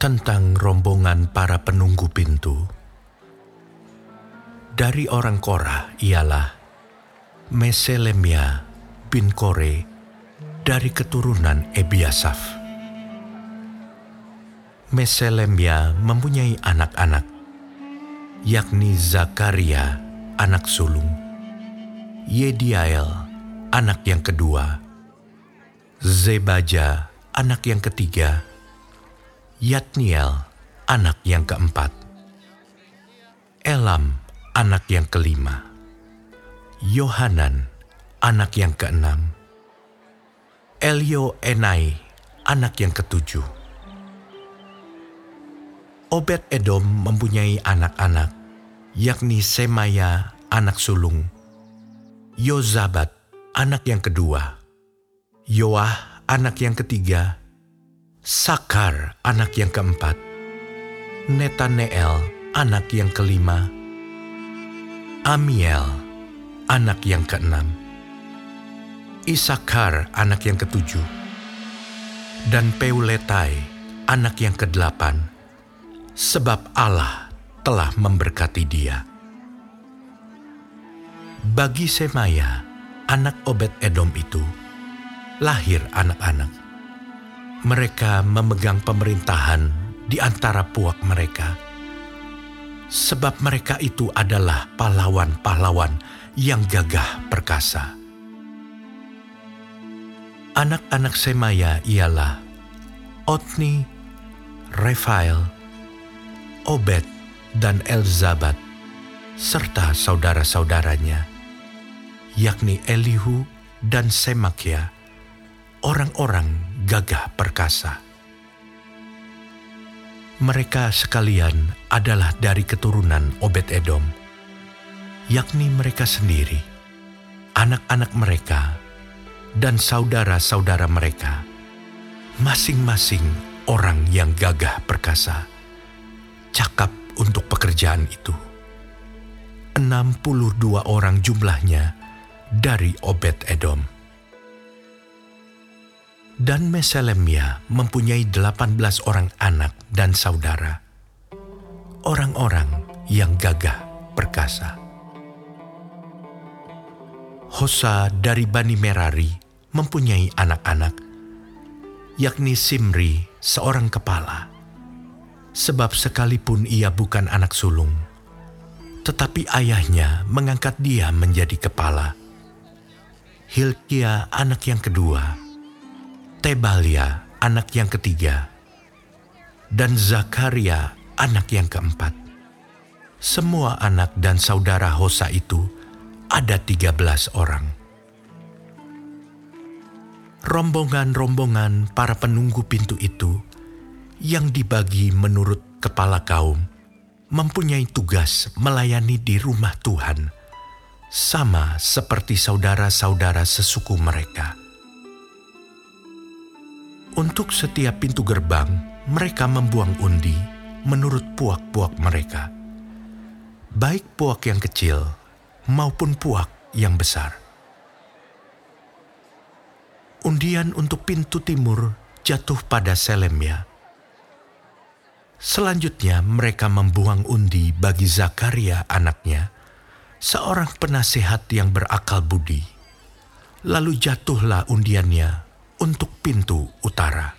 tentang rombongan para penunggu pintu. Dari orang Korah ialah Meselemia bin Kore dari keturunan Ebiasaf. Meselemia mempunyai anak-anak, yakni Zakaria, anak sulung, Yediael, anak yang kedua, Zebaja, anak yang ketiga, Yatniel, anak yang keempat, Elam, anak yang kelima, Yohanan, anak yang keenam, Elio Enai, anak yang ketujuh. Obed Edom mempunyai anak-anak, yakni Semaya, anak sulung, Yozabat, anak yang kedua, Yoah, anak yang ketiga, Sakar anak yang keempat, Netaneel anak yang kelima, Amiel anak yang keenam, Isakar anak yang ketujuh, dan Peuletai anak yang kedelapan, sebab Allah telah memberkati dia. Bagi Semaya, anak Obed Edom itu, lahir anak-anak mereka memegang pemerintahan di antara puak mereka, sebab mereka itu adalah pahlawan-pahlawan yang gagah perkasa. Anak-anak Semaya ialah Otni, Refael, Obed, dan Elzabat, serta saudara-saudaranya, yakni Elihu dan Semakia, orang-orang gagah perkasa. Mereka sekalian adalah dari keturunan Obed Edom, yakni mereka sendiri, anak-anak mereka, dan saudara-saudara mereka, masing-masing orang yang gagah perkasa, cakap untuk pekerjaan itu. 62 orang jumlahnya dari Obed Edom dan Meselemia mempunyai 18 orang anak dan saudara, orang-orang yang gagah perkasa. Hosa dari Bani Merari mempunyai anak-anak, yakni Simri seorang kepala, sebab sekalipun ia bukan anak sulung, tetapi ayahnya mengangkat dia menjadi kepala. Hilkia anak yang kedua, Tebalia anak yang ketiga, dan Zakaria anak yang keempat. Semua anak dan saudara Hosa itu ada tiga belas orang. Rombongan-rombongan para penunggu pintu itu yang dibagi menurut kepala kaum mempunyai tugas melayani di rumah Tuhan, sama seperti saudara-saudara sesuku mereka untuk setiap pintu gerbang, mereka membuang undi menurut puak-puak mereka, baik puak yang kecil maupun puak yang besar. Undian untuk pintu timur jatuh pada Selemia. Selanjutnya mereka membuang undi bagi Zakaria anaknya, seorang penasehat yang berakal budi. Lalu jatuhlah undiannya untuk pintu utara.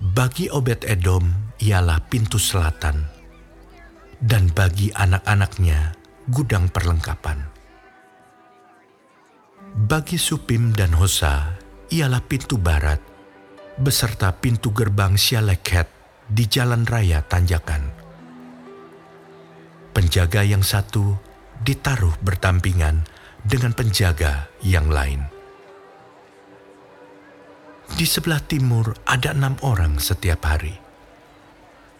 Bagi Obed Edom ialah pintu selatan, dan bagi anak-anaknya gudang perlengkapan. Bagi Supim dan Hosa ialah pintu barat, beserta pintu gerbang Syaleket di jalan raya Tanjakan. Penjaga yang satu ditaruh bertampingan dengan penjaga yang lain. Di sebelah timur ada enam orang setiap hari.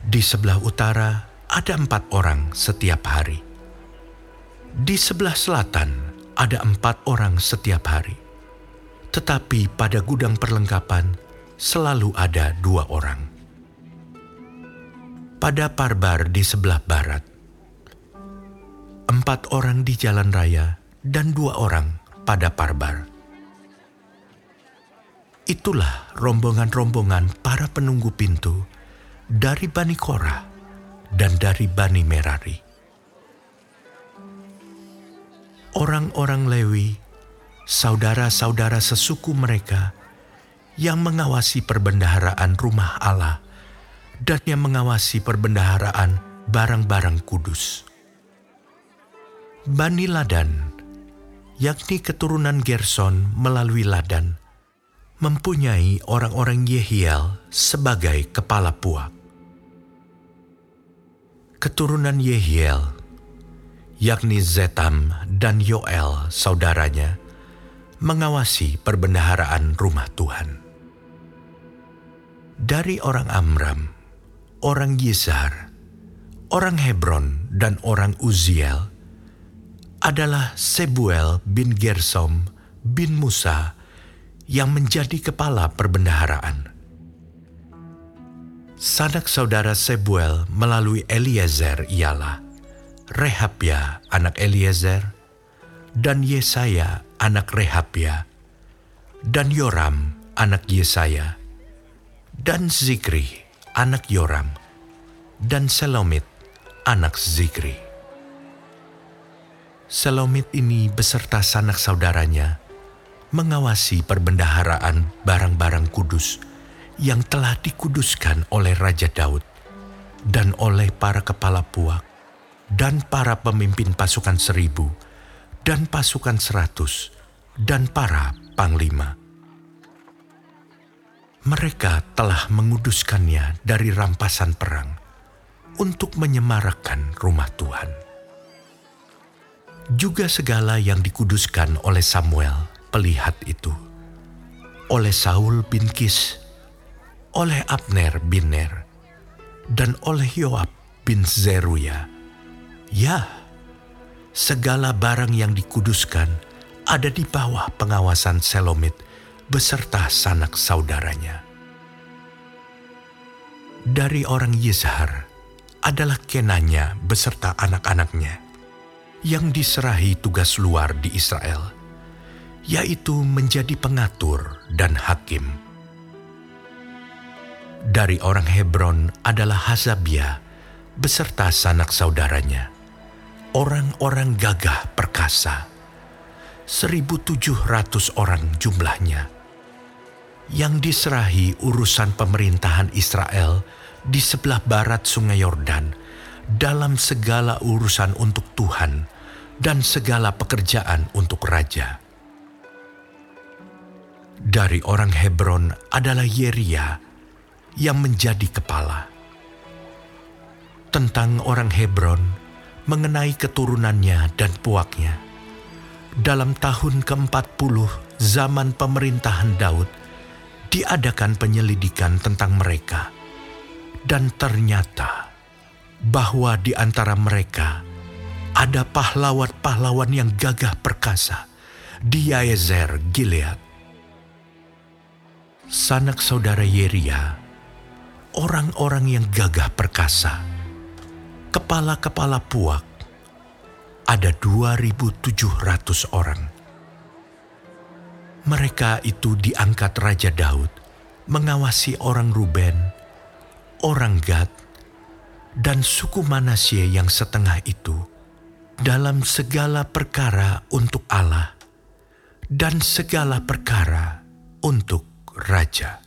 Di sebelah utara ada empat orang setiap hari. Di sebelah selatan ada empat orang setiap hari. Tetapi pada gudang perlengkapan selalu ada dua orang. Pada parbar di sebelah barat, empat orang di jalan raya dan dua orang pada parbar Itulah rombongan-rombongan para penunggu pintu dari Bani Korah dan dari Bani Merari. Orang-orang Lewi, saudara-saudara sesuku mereka yang mengawasi perbendaharaan rumah Allah dan yang mengawasi perbendaharaan barang-barang kudus. Bani Ladan, yakni keturunan Gerson melalui Ladan, mempunyai orang-orang Yehiel sebagai kepala puak. Keturunan Yehiel, yakni Zetam dan Yoel saudaranya, mengawasi perbendaharaan rumah Tuhan. Dari orang Amram, orang Yizhar, orang Hebron, dan orang Uziel adalah Sebuel bin Gersom bin Musa yang menjadi kepala perbendaharaan. Sanak saudara Sebuel melalui Eliezer ialah Rehabia anak Eliezer dan Yesaya anak Rehabia dan Yoram anak Yesaya dan Zikri anak Yoram dan Selomit anak Zikri. Selomit ini beserta sanak saudaranya mengawasi perbendaharaan barang-barang kudus yang telah dikuduskan oleh Raja Daud dan oleh para kepala puak dan para pemimpin pasukan seribu dan pasukan seratus dan para panglima. Mereka telah menguduskannya dari rampasan perang untuk menyemarakan rumah Tuhan. Juga segala yang dikuduskan oleh Samuel pelihat itu oleh Saul bin Kis, oleh Abner bin Ner, dan oleh Yoab bin Zeruya. Ya, segala barang yang dikuduskan ada di bawah pengawasan Selomit beserta sanak saudaranya. Dari orang Yizhar adalah Kenanya beserta anak-anaknya yang diserahi tugas luar di Israel yaitu menjadi pengatur dan hakim. Dari orang Hebron adalah Hazabia beserta sanak saudaranya, orang-orang gagah perkasa, 1.700 orang jumlahnya, yang diserahi urusan pemerintahan Israel di sebelah barat sungai Yordan dalam segala urusan untuk Tuhan dan segala pekerjaan untuk raja dari orang Hebron adalah Yeria yang menjadi kepala. Tentang orang Hebron mengenai keturunannya dan puaknya. Dalam tahun ke-40 zaman pemerintahan Daud, diadakan penyelidikan tentang mereka. Dan ternyata bahwa di antara mereka ada pahlawan-pahlawan yang gagah perkasa di Yaezer Gilead sanak saudara Yeria, orang-orang yang gagah perkasa, kepala-kepala puak, ada 2.700 orang. Mereka itu diangkat Raja Daud mengawasi orang Ruben, orang Gad, dan suku Manasye yang setengah itu dalam segala perkara untuk Allah dan segala perkara untuk raja.